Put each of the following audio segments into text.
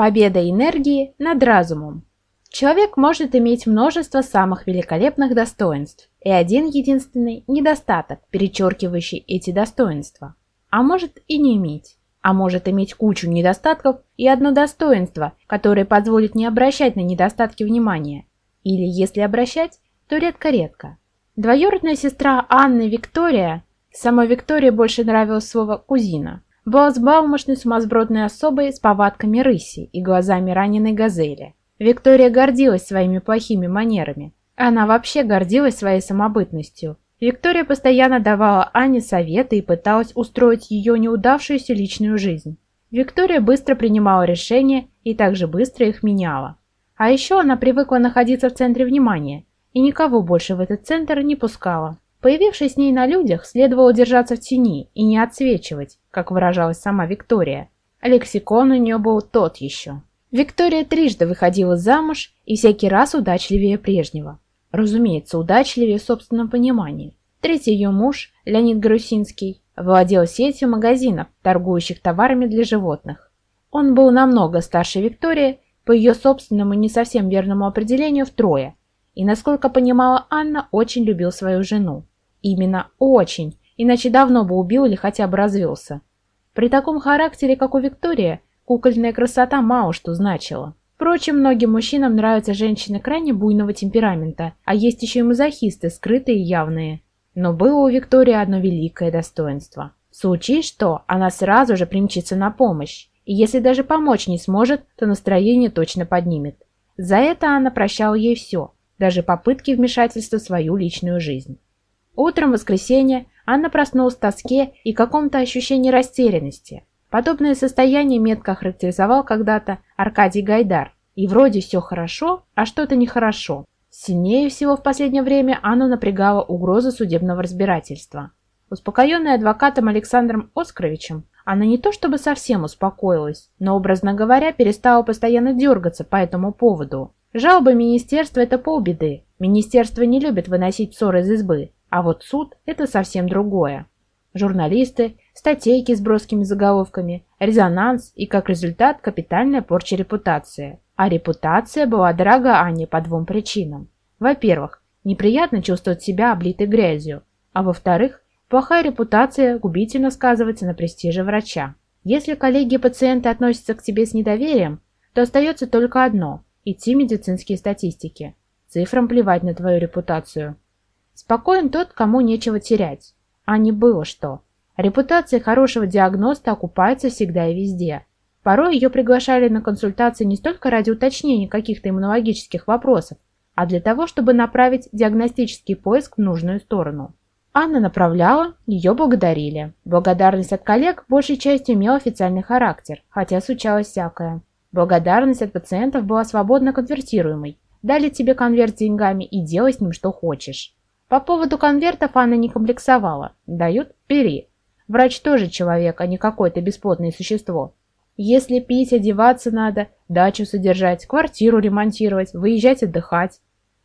Победа энергии над разумом. Человек может иметь множество самых великолепных достоинств и один единственный недостаток, перечеркивающий эти достоинства. А может и не иметь. А может иметь кучу недостатков и одно достоинство, которое позволит не обращать на недостатки внимания. Или, если обращать, то редко-редко. Двоюродная сестра Анны Виктория, самой Виктории больше нравилось слово «кузина», была сбалмошной сумасбродной особой с повадками рыси и глазами раненой газели. Виктория гордилась своими плохими манерами. Она вообще гордилась своей самобытностью. Виктория постоянно давала Ане советы и пыталась устроить ее неудавшуюся личную жизнь. Виктория быстро принимала решения и также быстро их меняла. А еще она привыкла находиться в центре внимания и никого больше в этот центр не пускала. Появившись с ней на людях, следовало держаться в тени и не отсвечивать, как выражалась сама Виктория. Лексикон у нее был тот еще. Виктория трижды выходила замуж и всякий раз удачливее прежнего. Разумеется, удачливее в собственном понимании. Третий ее муж, Леонид Грусинский, владел сетью магазинов, торгующих товарами для животных. Он был намного старше Виктории, по ее собственному не совсем верному определению втрое, и, насколько понимала Анна, очень любил свою жену. Именно очень, иначе давно бы убил или хотя бы развелся. При таком характере, как у Виктории, кукольная красота мало что значила. Впрочем, многим мужчинам нравятся женщины крайне буйного темперамента, а есть еще и мазохисты, скрытые и явные. Но было у Виктории одно великое достоинство. Случись что, она сразу же примчится на помощь, и если даже помочь не сможет, то настроение точно поднимет. За это Анна прощала ей все, даже попытки вмешательства в свою личную жизнь. Утром воскресенья Анна проснулась в тоске и каком-то ощущении растерянности. Подобное состояние метко характеризовал когда-то Аркадий Гайдар. И вроде все хорошо, а что-то нехорошо. Сильнее всего в последнее время Анну напрягала угроза судебного разбирательства. Успокоенная адвокатом Александром Оскаровичем, она не то чтобы совсем успокоилась, но, образно говоря, перестала постоянно дергаться по этому поводу. Жалобы министерства – это полбеды. Министерство не любит выносить ссоры из избы, а вот суд – это совсем другое. Журналисты, статейки с броскими заголовками, резонанс и, как результат, капитальная порча репутации. А репутация была дорога Анне по двум причинам. Во-первых, неприятно чувствовать себя облитой грязью, а во-вторых, плохая репутация губительно сказывается на престиже врача. Если коллеги и пациенты относятся к тебе с недоверием, то остается только одно – идти медицинские статистики. Цифрам плевать на твою репутацию. Спокоен тот, кому нечего терять. А не было что. Репутация хорошего диагноста окупается всегда и везде. Порой ее приглашали на консультации не столько ради уточнения каких-то иммунологических вопросов, а для того, чтобы направить диагностический поиск в нужную сторону. Анна направляла, ее благодарили. Благодарность от коллег большей частью имела официальный характер, хотя случалось всякое. Благодарность от пациентов была свободно конвертируемой. Дали тебе конверт с деньгами и делай с ним что хочешь. По поводу конвертов Анна не комплексовала. Дают – бери. Врач тоже человек, а не какое-то бесплотное существо. Если пить, одеваться надо, дачу содержать, квартиру ремонтировать, выезжать отдыхать.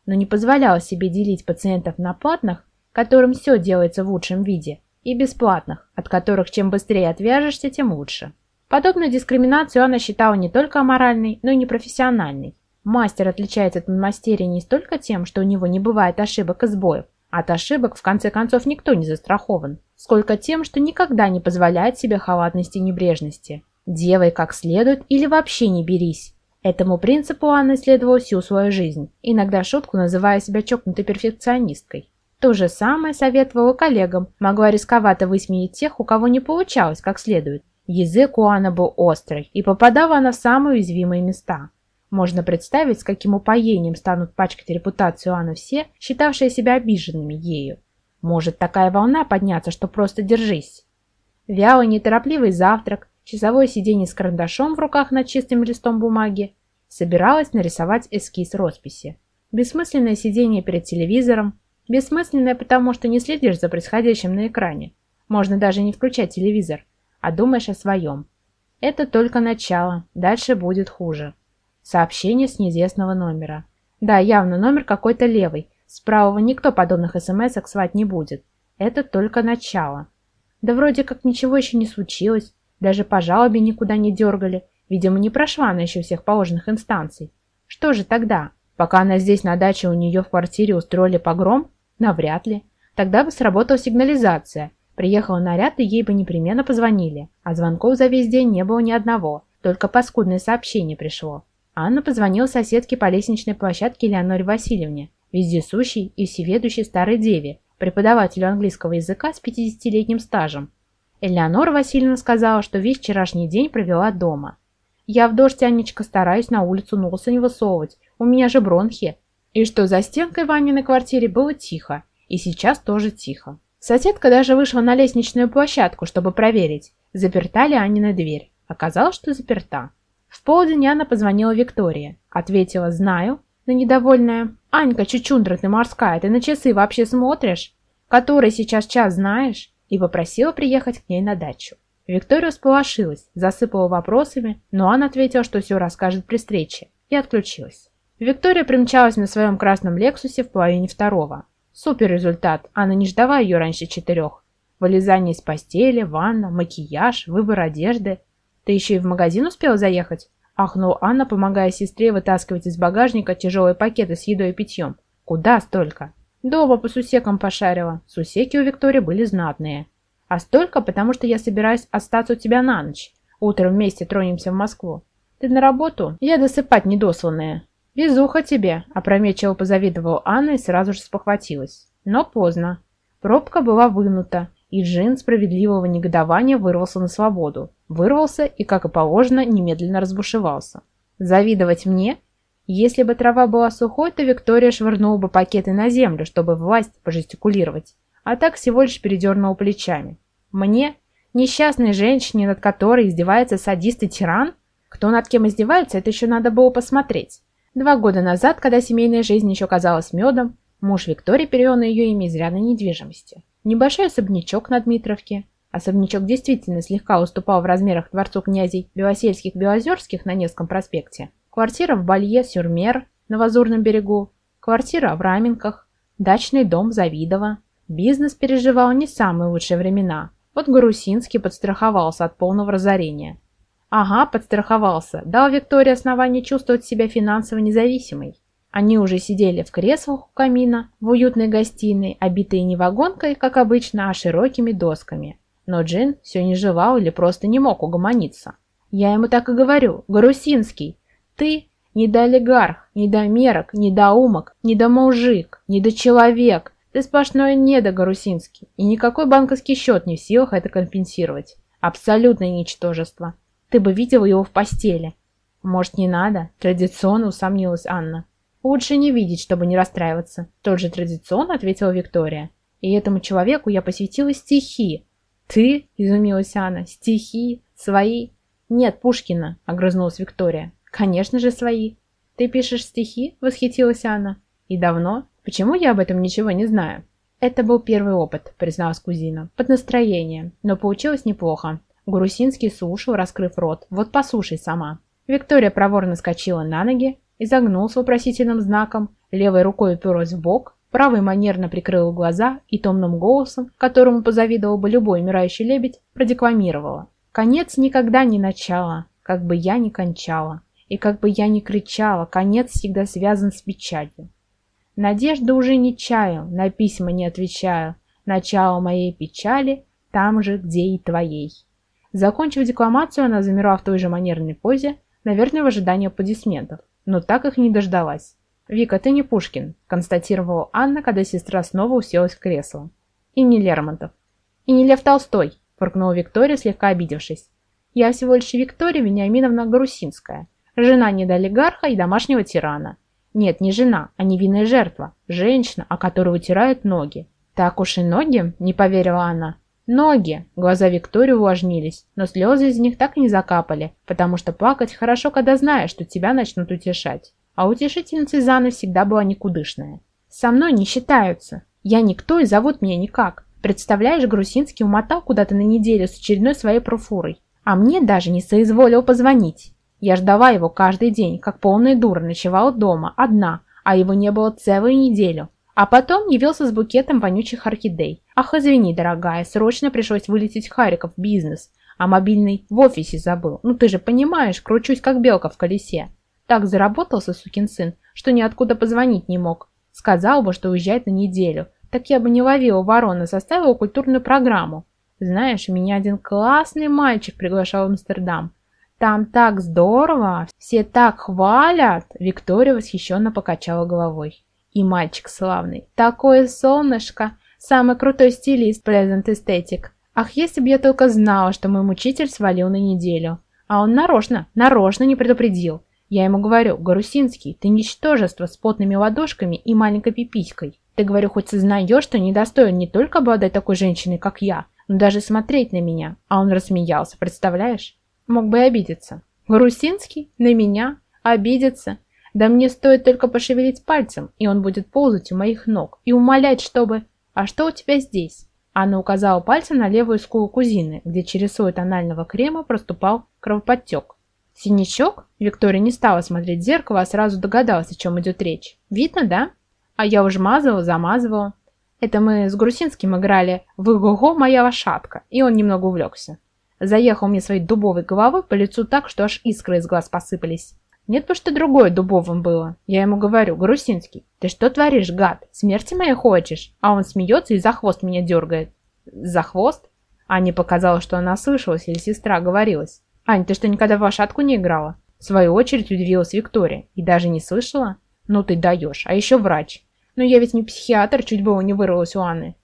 Но не позволяла себе делить пациентов на платных, которым все делается в лучшем виде, и бесплатных, от которых чем быстрее отвяжешься, тем лучше. Подобную дискриминацию она считала не только аморальной, но и непрофессиональной. Мастер отличается от мастерия не столько тем, что у него не бывает ошибок и сбоев, от ошибок, в конце концов, никто не застрахован, сколько тем, что никогда не позволяет себе халатности и небрежности. Делай как следует или вообще не берись. Этому принципу Анна следовала всю свою жизнь, иногда шутку называя себя чокнутой перфекционисткой. То же самое советовала коллегам, могла рисковато высмеять тех, у кого не получалось как следует. Язык у Анны был острый, и попадала она в самые уязвимые места. Можно представить, с каким упоением станут пачкать репутацию Анны все, считавшие себя обиженными ею. Может такая волна подняться, что просто держись. Вялый, неторопливый завтрак, часовое сиденье с карандашом в руках над чистым листом бумаги. Собиралась нарисовать эскиз росписи. Бессмысленное сидение перед телевизором. Бессмысленное, потому что не следишь за происходящим на экране. Можно даже не включать телевизор, а думаешь о своем. Это только начало, дальше будет хуже. Сообщение с неизвестного номера. Да, явно номер какой-то левый. С правого никто подобных смс-ок свать не будет. Это только начало. Да вроде как ничего еще не случилось. Даже по жалобе никуда не дергали. Видимо, не прошла она еще всех положенных инстанций. Что же тогда? Пока она здесь на даче у нее в квартире устроили погром? Навряд ли. Тогда бы сработала сигнализация. Приехал наряд, и ей бы непременно позвонили. А звонков за весь день не было ни одного. Только паскудное сообщение пришло. Анна позвонила соседке по лестничной площадке Леоноре Васильевне, вездесущей и всеведущей старой деве, преподавателю английского языка с 50-летним стажем. Элеонора Васильевна сказала, что весь вчерашний день провела дома. «Я в дождь, Анечка, стараюсь на улицу носа не высовывать, у меня же бронхи». И что за стенкой в Анниной квартире было тихо, и сейчас тоже тихо. Соседка даже вышла на лестничную площадку, чтобы проверить, заперта ли Аннина дверь. Оказалось, что заперта. В полдень Анна позвонила Виктории. Ответила «Знаю», на недовольная «Анька, чучундра ты морская, ты на часы вообще смотришь? Который сейчас час знаешь?» и попросила приехать к ней на дачу. Виктория сполошилась, засыпала вопросами, но Анна ответила, что все расскажет при встрече, и отключилась. Виктория примчалась на своем красном Лексусе в половине второго. Супер результат, Анна не ждала ее раньше четырех. Вылезание из постели, ванна, макияж, выбор одежды. Ты еще и в магазин успела заехать? Ахнула Анна, помогая сестре вытаскивать из багажника тяжелые пакеты с едой и питьем. Куда столько? Дома по сусекам пошарила. Сусеки у Виктории были знатные. А столько, потому что я собираюсь остаться у тебя на ночь. Утром вместе тронемся в Москву. Ты на работу? Я досыпать недосланная. Везуха тебе, опрометчиво позавидовала Анна и сразу же спохватилась. Но поздно. Пробка была вынута, и джин справедливого негодования вырвался на свободу. Вырвался и, как и положено, немедленно разбушевался. Завидовать мне? Если бы трава была сухой, то Виктория швырнула бы пакеты на землю, чтобы власть пожестикулировать, а так всего лишь передернула плечами. Мне? Несчастной женщине, над которой издевается садист и тиран? Кто над кем издевается, это еще надо было посмотреть. Два года назад, когда семейная жизнь еще казалась медом, муж Виктории перевел на ее имя изрядной недвижимости. Небольшой особнячок на Дмитровке. Особнячок действительно слегка уступал в размерах дворцу князей Белосельских-Белозерских на Невском проспекте. Квартира в Балье-Сюрмер на Лазурном берегу, квартира в Раменках, дачный дом в Завидово. Бизнес переживал не самые лучшие времена. Вот Гарусинский подстраховался от полного разорения. Ага, подстраховался. Дал Виктории основание чувствовать себя финансово независимой. Они уже сидели в креслах у камина, в уютной гостиной, обитые не вагонкой, как обычно, а широкими досками. Но Джин все не жевал или просто не мог угомониться. Я ему так и говорю, Гарусинский, ты недоолигарх, недомерок, недоумок, недомужик, недочеловек. Ты сплошное недогарусинский, и никакой банковский счет не в силах это компенсировать. Абсолютное ничтожество. Ты бы видел его в постели. Может, не надо? Традиционно усомнилась Анна. Лучше не видеть, чтобы не расстраиваться. Тот же традиционно ответила Виктория. И этому человеку я посвятила стихи. Ты? Изумилась Анна. Стихи? Свои? Нет, Пушкина, огрызнулась Виктория. «Конечно же свои. Ты пишешь стихи?» – восхитилась Анна. «И давно? Почему я об этом ничего не знаю?» «Это был первый опыт», – призналась кузина. «Под настроение. Но получилось неплохо». Гурусинский слушал, раскрыв рот. «Вот послушай сама». Виктория проворно скочила на ноги, изогнул с вопросительным знаком, левой рукой уперлась в бок, правой манерно прикрыла глаза и томным голосом, которому позавидовал бы любой умирающий лебедь, продекламировала. «Конец никогда не начало, как бы я ни кончала». И как бы я ни кричала, конец всегда связан с печалью. Надежда уже не чаю, на письма не отвечаю. Начало моей печали там же, где и твоей. Закончив декламацию, она замерла в той же манерной позе, наверное, в ожидании аплодисментов, но так их не дождалась. «Вика, ты не Пушкин», – констатировала Анна, когда сестра снова уселась в кресло. «И не Лермонтов». «И не Лев Толстой», – фыркнула Виктория, слегка обидевшись. «Я всего лишь Виктория Вениаминовна Гарусинская, Жена недолигарха и домашнего тирана. Нет, не жена, а невинная жертва. Женщина, о которой вытирают ноги. Так уж и ноги, не поверила она. Ноги! Глаза Виктории увлажнились, но слезы из них так и не закапали, потому что плакать хорошо, когда знаешь, что тебя начнут утешать. А утешительницей Заны всегда была никудышная. Со мной не считаются. Я никто и зовут меня никак. Представляешь, Грусинский умотал куда-то на неделю с очередной своей профурой. А мне даже не соизволил позвонить. Я ждала его каждый день, как полная дура, ночевала дома, одна, а его не было целую неделю. А потом явился с букетом вонючих орхидей. Ах, извини, дорогая, срочно пришлось вылететь в Харьков бизнес. а мобильный в офисе забыл. Ну ты же понимаешь, кручусь как белка в колесе. Так заработался сукин сын, что ниоткуда позвонить не мог. Сказал бы, что уезжает на неделю. Так я бы не ловила ворона, составила культурную программу. Знаешь, меня один классный мальчик приглашал в Амстердам. Там так здорово, все так хвалят. Виктория восхищенно покачала головой. И мальчик славный, такое солнышко, самый крутой стилист, Pleasant Aesthetic. Ах, если бы я только знала, что мой мучитель свалил на неделю. А он нарочно, нарочно не предупредил. Я ему говорю, Гарусинский, ты ничтожество с потными ладошками и маленькой пиписькой. Ты, говорю, хоть сознаешь, что недостоин не только обладать такой женщиной, как я, но даже смотреть на меня. А он рассмеялся, представляешь? Мог бы и обидеться. Гарусинский? На меня? Обидеться? Да мне стоит только пошевелить пальцем, и он будет ползать у моих ног и умолять, чтобы... А что у тебя здесь? Анна указала пальцем на левую скулу кузины, где через слой тонального крема проступал кровоподтек. Синячок? Виктория не стала смотреть в зеркало, а сразу догадалась, о чем идет речь. Видно, да? А я уже мазала, замазывала. Это мы с Грусинским играли в «Ого, моя лошадка», и он немного увлекся. Заехал мне своей дубовой головой по лицу так, что аж искры из глаз посыпались. Нет бы что другое дубовым было. Я ему говорю, Грусинский, ты что творишь, гад? Смерти моей хочешь? А он смеется и за хвост меня дергает. За хвост? Ане показалось, что она слышалась или сестра говорилась. «Ань, ты что, никогда в лошадку не играла?» В свою очередь удивилась Виктория. «И даже не слышала?» «Ну ты даешь, а еще врач. Но я ведь не психиатр, чуть было не вырвалась у Анны».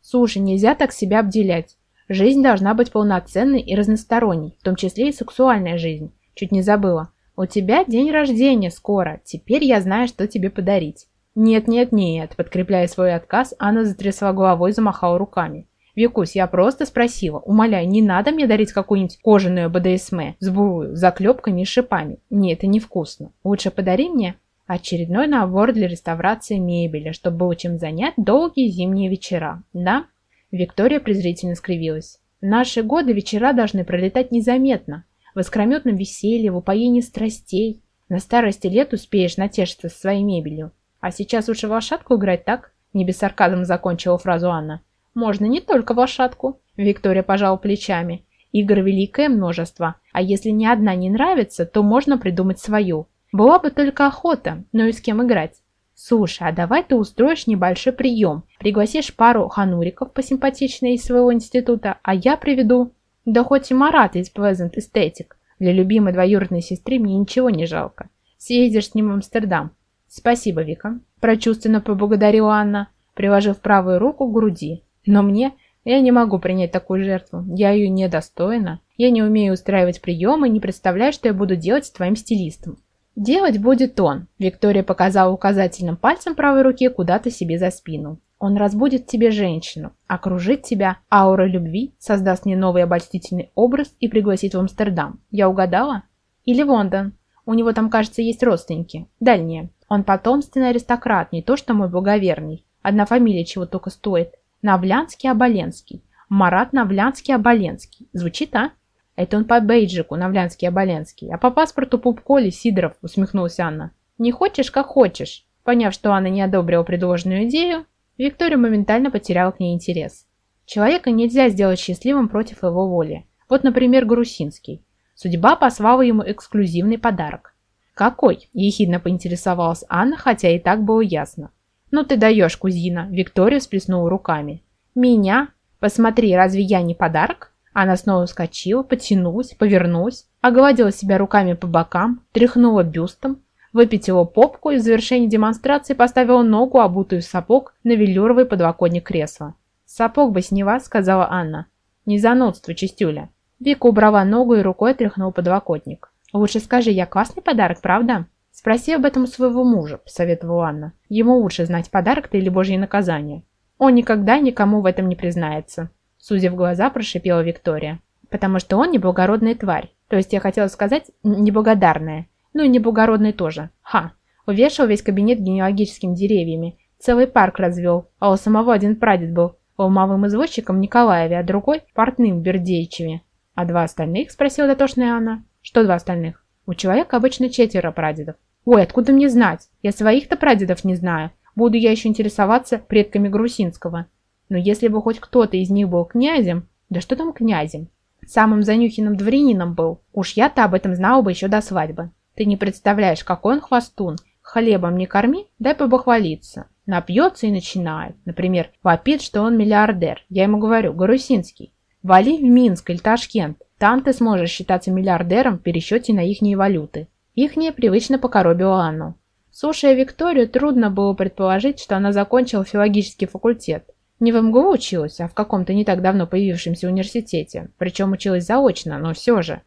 «Слушай, нельзя так себя обделять. Жизнь должна быть полноценной и разносторонней, в том числе и сексуальная жизнь. Чуть не забыла. У тебя день рождения скоро, теперь я знаю, что тебе подарить». «Нет, нет, нет», подкрепляя свой отказ, Анна затрясла головой и замахала руками. Викусь, я просто спросила. Умоляю, не надо мне дарить какую-нибудь кожаную БДСМ с бурую, заклепками и шипами. Нет, это невкусно. Лучше подари мне очередной набор для реставрации мебели, чтобы было чем занять долгие зимние вечера. Да? Виктория презрительно скривилась. Наши годы вечера должны пролетать незаметно. В искрометном веселье, в упоении страстей. На старости лет успеешь натешиться со своей мебелью. А сейчас лучше в лошадку играть, так? Не без сарказма закончила фразу Анна. Можно не только в лошадку. Виктория пожала плечами. Игр великое множество, а если ни одна не нравится, то можно придумать свою. Была бы только охота, но и с кем играть. Слушай, а давай ты устроишь небольшой прием. Пригласишь пару хануриков посимпатичнее из своего института, а я приведу... Да хоть и Марата из Pleasant Aesthetic. Для любимой двоюродной сестры мне ничего не жалко. Съездишь с ним в Амстердам. Спасибо, Вика. Прочувственно поблагодарила Анна, приложив правую руку к груди. Но мне... Я не могу принять такую жертву. Я ее недостойна. Я не умею устраивать приемы, не представляю, что я буду делать с твоим стилистом. Делать будет он. Виктория показала указательным пальцем правой руки куда-то себе за спину. Он разбудит тебе женщину, окружит тебя аурой любви, создаст мне новый обольстительный образ и пригласит в Амстердам. Я угадала? Или в Лондон. У него там, кажется, есть родственники. Дальние. Он потомственный аристократ, не то что мой благоверный. Одна фамилия чего только стоит. Навлянский-Оболенский. Марат Навлянский-Оболенский. Звучит, а? Это он по бейджику Навлянский-Оболенский. А по паспорту Пупколи Сидоров, усмехнулась Анна. Не хочешь, как хочешь. Поняв, что Анна не одобрила предложенную идею, Виктория моментально потеряла к ней интерес. Человека нельзя сделать счастливым против его воли. Вот, например, Грусинский. Судьба послала ему эксклюзивный подарок. «Какой?» – ехидно поинтересовалась Анна, хотя и так было ясно. «Ну ты даешь, кузина!» Виктория всплеснула руками. «Меня? Посмотри, разве я не подарок?» Она снова вскочила, потянулась, повернулась, огладила себя руками по бокам, тряхнула бюстом, выпятила попку и в завершении демонстрации поставила ногу, обутую в сапог, на велюровый подлокотник кресла. «Сапог бы сняла», — сказала Анна. «Не занудство, чистюля». Вика убрала ногу и рукой тряхнула подлокотник. «Лучше скажи, я классный подарок, правда?» «Спроси об этом своего мужа», — посоветовала Анна. «Ему лучше знать, подарок-то или божье наказание. Он никогда никому в этом не признается», — судя в глаза, прошипела Виктория. «Потому что он неблагородная тварь. То есть я хотела сказать неблагодарная. Ну и неблагородный тоже. Ха! Увешал весь кабинет генеалогическими деревьями. Целый парк развел, а у самого один прадед был волмовым извозчиком в Николаеве, а другой – портным в Бердеичеве. «А два остальных?» – спросила дотошная Анна. «Что два остальных?» У человека обычно четверо прадедов. Ой, откуда мне знать? Я своих-то прадедов не знаю. Буду я еще интересоваться предками Грусинского. Но если бы хоть кто-то из них был князем... Да что там князем? самым занюхиным дворянином был. Уж я-то об этом знала бы еще до свадьбы. Ты не представляешь, какой он хвостун. Хлебом не корми, дай побахвалиться. Напьется и начинает. Например, вопит, что он миллиардер. Я ему говорю, Гарусинский, вали в Минск или Ташкент. Там ты сможешь считаться миллиардером в пересчете на ихние валюты. Ихнее привычно покоробило Анну. Слушая Викторию, трудно было предположить, что она закончила филологический факультет. Не в МГУ училась, а в каком-то не так давно появившемся университете. Причем училась заочно, но все же.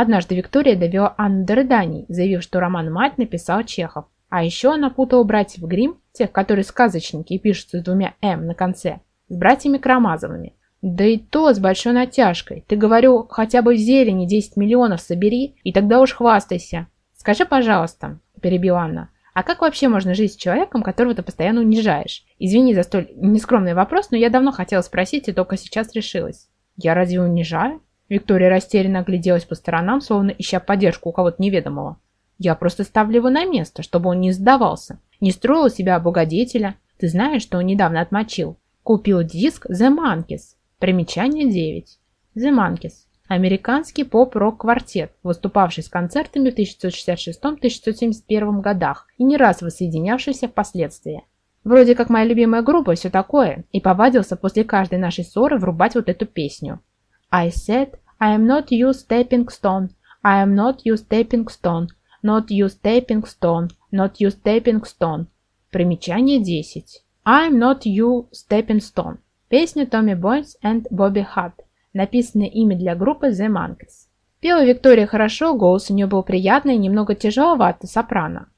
Однажды Виктория довела Анну до рыданий, заявив, что роман «Мать» написал Чехов. А еще она путала братьев Грим, тех, которые сказочники и пишутся с двумя «М» на конце, с братьями Карамазовыми. Да и то с большой натяжкой. Ты, говорю, хотя бы в зелени 10 миллионов собери, и тогда уж хвастайся. Скажи, пожалуйста, перебила Анна, а как вообще можно жить с человеком, которого ты постоянно унижаешь? Извини за столь нескромный вопрос, но я давно хотела спросить и только сейчас решилась. Я разве унижаю? Виктория растерянно огляделась по сторонам, словно ища поддержку у кого-то неведомого. Я просто ставлю его на место, чтобы он не сдавался, не строил себя облагодетеля. Ты знаешь, что он недавно отмочил? Купил диск The Monkeys. Примечание 9. The Monkeys. Американский поп-рок-квартет, выступавший с концертами в 1966-1971 годах и не раз воссоединявшийся впоследствии. Вроде как моя любимая группа, все такое, и повадился после каждой нашей ссоры врубать вот эту песню. I said, I am not you stepping stone, I am not you stepping stone, Not you stepping stone, not you stepping stone. Примечание 10. I'm not you stepping stone. Песня Томми Бойнс and Бобби Хат, написанная ими для группы The Monkeys. Пела Виктория хорошо, голос у нее был приятный и немного тяжеловатый, сопрано.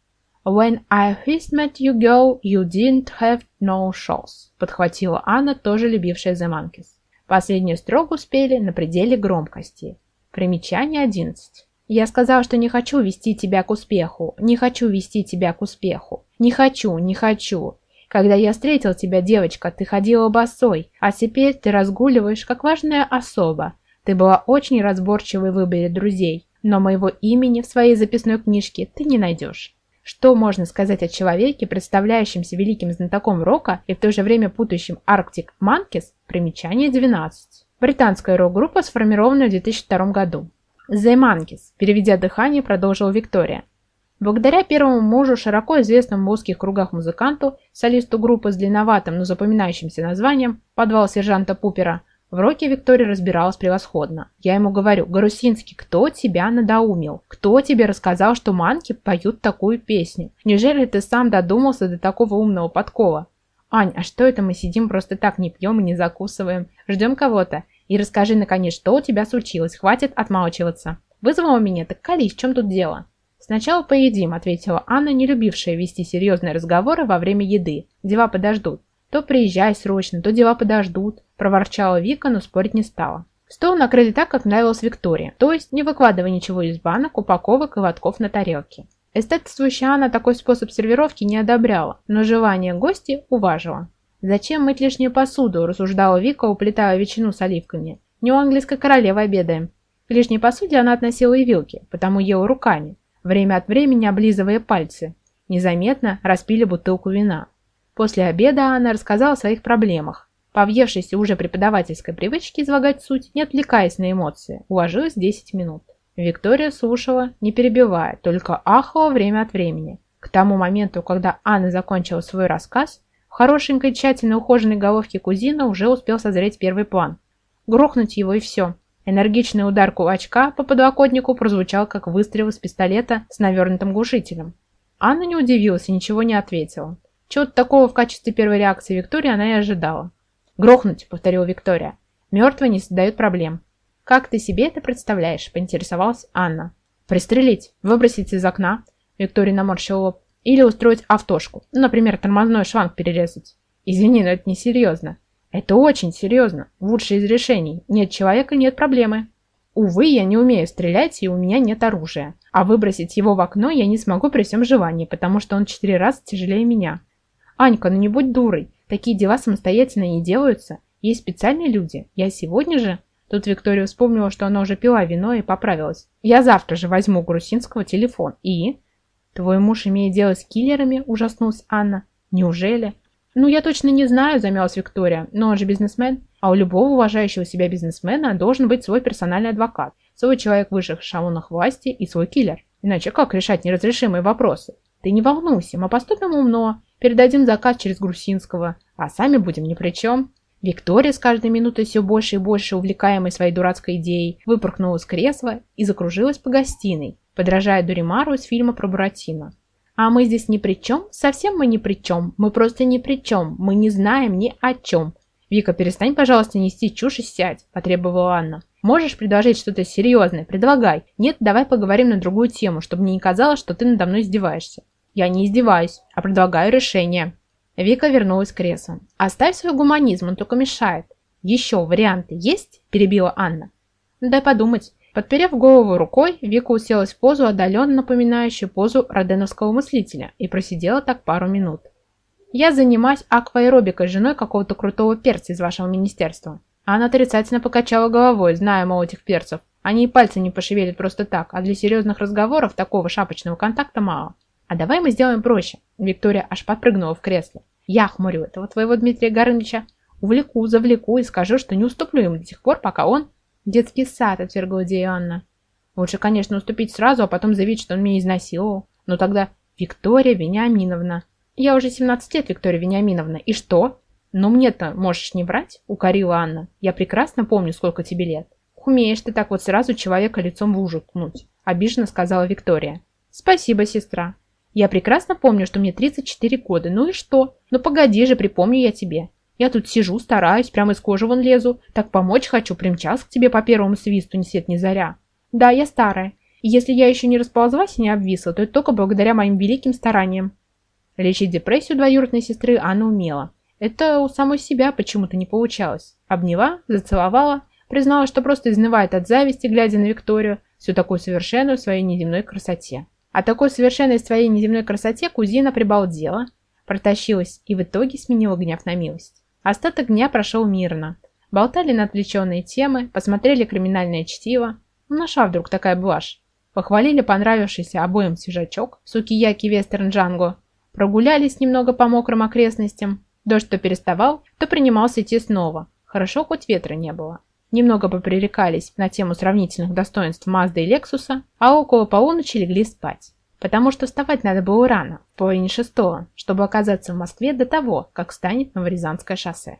When I first met you, girl, you didn't have no shows. Подхватила Анна, тоже любившая The Monkeys. Последнюю строгу спели на пределе громкости. Примечание 11. Я сказал, что не хочу вести тебя к успеху, не хочу вести тебя к успеху. Не хочу, не хочу. Когда я встретил тебя, девочка, ты ходила босой, а теперь ты разгуливаешь как важная особа. Ты была очень разборчивой в выборе друзей, но моего имени в своей записной книжке ты не найдешь. Что можно сказать о человеке, представляющемся великим знатоком рока и в то же время путающим Arctic Monkeys? Примечание 12. Британская рок-группа, сформированная в 2002 году. «The Monkeys», переведя дыхание, продолжила Виктория. Благодаря первому мужу, широко известному в узких кругах музыканту, солисту группы с длинноватым, но запоминающимся названием «Подвал сержанта Пупера», в роке Виктория разбиралась превосходно. Я ему говорю, Гарусинский, кто тебя надоумил? Кто тебе рассказал, что манки поют такую песню? Неужели ты сам додумался до такого умного подкова? Ань, а что это мы сидим просто так, не пьем и не закусываем? Ждем кого-то? И расскажи, наконец, что у тебя случилось. Хватит отмалчиваться. Вызвала меня, так колись, в чем тут дело? Сначала поедим, ответила Анна, не любившая вести серьезные разговоры во время еды. Дела подождут. То приезжай срочно, то дела подождут, проворчала Вика, но спорить не стала. Стол накрыли так, как нравилось Виктории, то есть не выкладывая ничего из банок, упаковок и лотков на тарелке. Эстетствующая Анна такой способ сервировки не одобряла, но желание гостей уважила. «Зачем мыть лишнюю посуду?» – рассуждала Вика, уплетая ветчину с оливками. «Не у английской королевы обедаем». К лишней посуде она относила и вилки, потому ела руками, время от времени облизывая пальцы. Незаметно распили бутылку вина. После обеда Анна рассказала о своих проблемах. Повъевшись уже преподавательской привычки излагать суть, не отвлекаясь на эмоции, уложилась 10 минут. Виктория слушала, не перебивая, только ахала время от времени. К тому моменту, когда Анна закончила свой рассказ, в хорошенькой, тщательно ухоженной головке кузина уже успел созреть первый план. Грохнуть его и все. Энергичный удар кулачка по подлокотнику прозвучал, как выстрел из пистолета с навернутым глушителем. Анна не удивилась и ничего не ответила. Чего-то такого в качестве первой реакции Виктории она и ожидала. «Грохнуть», — повторила Виктория. «Мертвые не создают проблем». «Как ты себе это представляешь?» — поинтересовалась Анна. «Пристрелить, выбросить из окна». Виктория наморщила лоб. Или устроить автошку. Ну, например, тормозной шланг перерезать. Извини, но это не серьезно. Это очень серьезно. Лучшее из решений. Нет человека, нет проблемы. Увы, я не умею стрелять, и у меня нет оружия. А выбросить его в окно я не смогу при всем желании, потому что он четыре раза тяжелее меня. Анька, ну не будь дурой. Такие дела самостоятельно не делаются. Есть специальные люди. Я сегодня же... Тут Виктория вспомнила, что она уже пила вино и поправилась. Я завтра же возьму Грусинского телефон и... «Твой муж имеет дело с киллерами?» – ужаснулась Анна. «Неужели?» «Ну, я точно не знаю», – замялась Виктория. «Но он же бизнесмен. А у любого уважающего себя бизнесмена должен быть свой персональный адвокат, свой человек в высших эшелонах власти и свой киллер. Иначе как решать неразрешимые вопросы? Ты не волнуйся, мы поступим умно, передадим заказ через Грусинского, а сами будем ни при чем. Виктория с каждой минутой все больше и больше, увлекаемой своей дурацкой идеей, выпорхнула с кресла и закружилась по гостиной, подражая Дуримару из фильма про Буратино. «А мы здесь ни при чем? Совсем мы ни при чем. Мы просто ни при чем. Мы не знаем ни о чем. «Вика, перестань, пожалуйста, нести чушь и сядь», – потребовала Анна. «Можешь предложить что-то серьезное? Предлагай. Нет, давай поговорим на другую тему, чтобы мне не казалось, что ты надо мной издеваешься». «Я не издеваюсь, а предлагаю решение». Вика вернулась к креслу. «Оставь свой гуманизм, он только мешает». «Еще варианты есть?» – перебила Анна. «Ну, дай подумать». Подперев голову рукой, Вика уселась в позу, отдаленно напоминающую позу роденовского мыслителя, и просидела так пару минут. Я занимаюсь акваэробикой с женой какого-то крутого перца из вашего министерства. Она отрицательно покачала головой, зная, мол, этих перцев. Они и пальцы не пошевелят просто так, а для серьезных разговоров такого шапочного контакта мало. А давай мы сделаем проще. Виктория аж подпрыгнула в кресле. Я хмурю этого твоего Дмитрия Горыныча. Увлеку, завлеку и скажу, что не уступлю ему до тех пор, пока он... Детский сад, отвергла идею Анна. Лучше, конечно, уступить сразу, а потом заявить, что он меня изнасиловал. Но тогда Виктория Вениаминовна. «Я уже 17 лет, Виктория Вениаминовна. И что?» «Ну мне-то можешь не врать?» – укорила Анна. «Я прекрасно помню, сколько тебе лет». «Умеешь ты так вот сразу человека лицом в лужу ткнуть», – обиженно сказала Виктория. «Спасибо, сестра. Я прекрасно помню, что мне 34 года. Ну и что? Ну погоди же, припомню я тебе. Я тут сижу, стараюсь, прямо из кожи вон лезу. Так помочь хочу, примчался к тебе по первому свисту, ни свет ни заря. Да, я старая. И если я еще не расползлась и не обвисла, то это только благодаря моим великим стараниям. Лечить депрессию двоюродной сестры Анна умела. Это у самой себя почему-то не получалось. Обняла, зацеловала, признала, что просто изнывает от зависти, глядя на Викторию, всю такую совершенную в своей неземной красоте. А такой совершенной своей неземной красоте кузина прибалдела, протащилась и в итоге сменила гнев на милость. Остаток дня прошел мирно. Болтали на отвлеченные темы, посмотрели криминальное чтиво. Ну, нашла вдруг такая блажь. Похвалили понравившийся обоим свежачок, сукияки вестерн Джанго, Прогулялись немного по мокрым окрестностям. Дождь то переставал, то принимался идти снова. Хорошо, хоть ветра не было. Немного попререкались на тему сравнительных достоинств Мазды и Лексуса, а около полуночи легли спать. Потому что вставать надо было рано, в половине шестого, чтобы оказаться в Москве до того, как встанет Новорязанское шоссе.